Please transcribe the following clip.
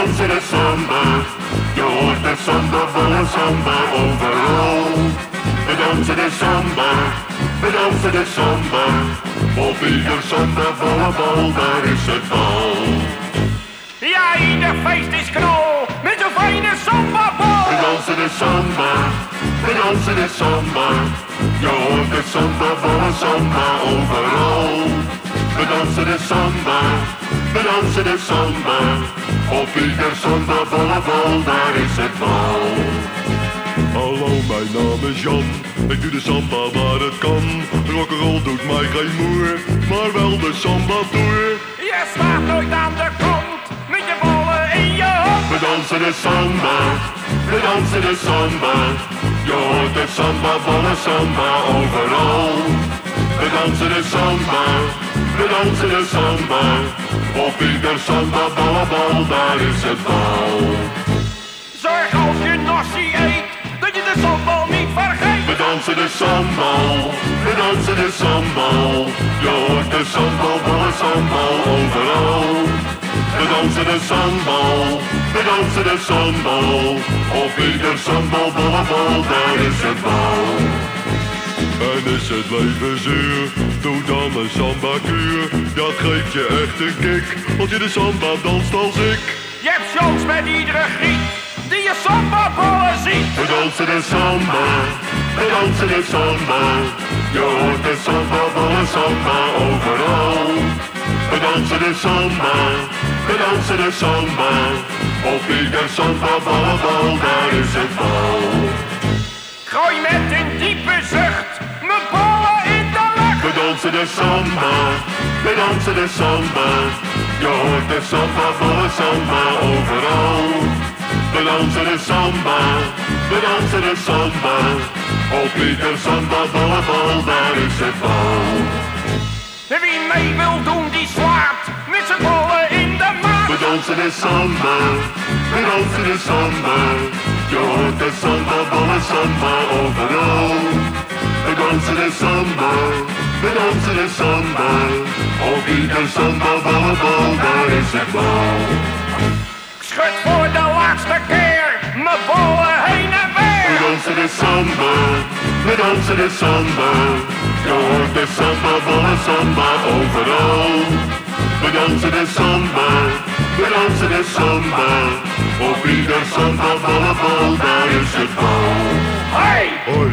soms in de samba. Je hoort de samba volle samba overal. We dansen de samba, we dansen de samba. Op ieder samba volle bal, daar is het bal. Ja, ieder feest is knol, met een fijne samba bal. We dansen de samba, we dansen de samba. Je hoort de samba volle we dansen de samba. Op ieder samba volle bal, daar is het bal. Hallo, mijn naam is Jan. Ik doe de samba waar het kan. Rock'n'roll doet mij geen moer, maar wel de samba tour. Je slaat nooit aan de kant met je ballen in je hand. We dansen de samba, we dansen de samba. Je hoort de samba, volle samba overal. We dansen de samba, we dansen de samba. Op ieder bal, daar is het bal. Zorg als je nasi eet dat je de sambal niet vergeet. We dansen de sambal, we dansen de sambal. Je hoort de sambal, sambal overal. We dansen de sambal, we dansen de sambal. Op ieder bal, daar is het bal. En is het leven zuur, doe dan een samba kuur. Dat geeft je echt een kick, als je de samba danst als ik. Je hebt chance met iedere griet die je sambaballen ziet. We dansen de samba, we dansen de samba. Je hoort de samba, volle samba overal. We dansen de samba, we dansen de samba. Op ieder samba, volle bal, daar is het bal. Gooi met een diepe zucht mijn ballen in de lucht. We dansen de samba, we dansen de samba. Je hoort de samba, volle samba overal. We dansen de samba, we dansen de samba. Op ieder samba, volle bal, daar is het bal. Wie mee wil doen, die slaat met zijn ballen in de maat. We dansen de samba, we dansen de samba. Je hoort de samba, volle samba overal. We dansen de samba, we dansen de samba. Op ieder samba, volle bal, daar is het bal. Schud voor de laatste keer mijn ballen heen en We weer. dansen de samba, we dansen de samba. Je hoort de samba, volle samba overal. We dansen de samba, we dansen de samba. Op ieder samba, volle bal, daar is het bal. Hey! Hoi,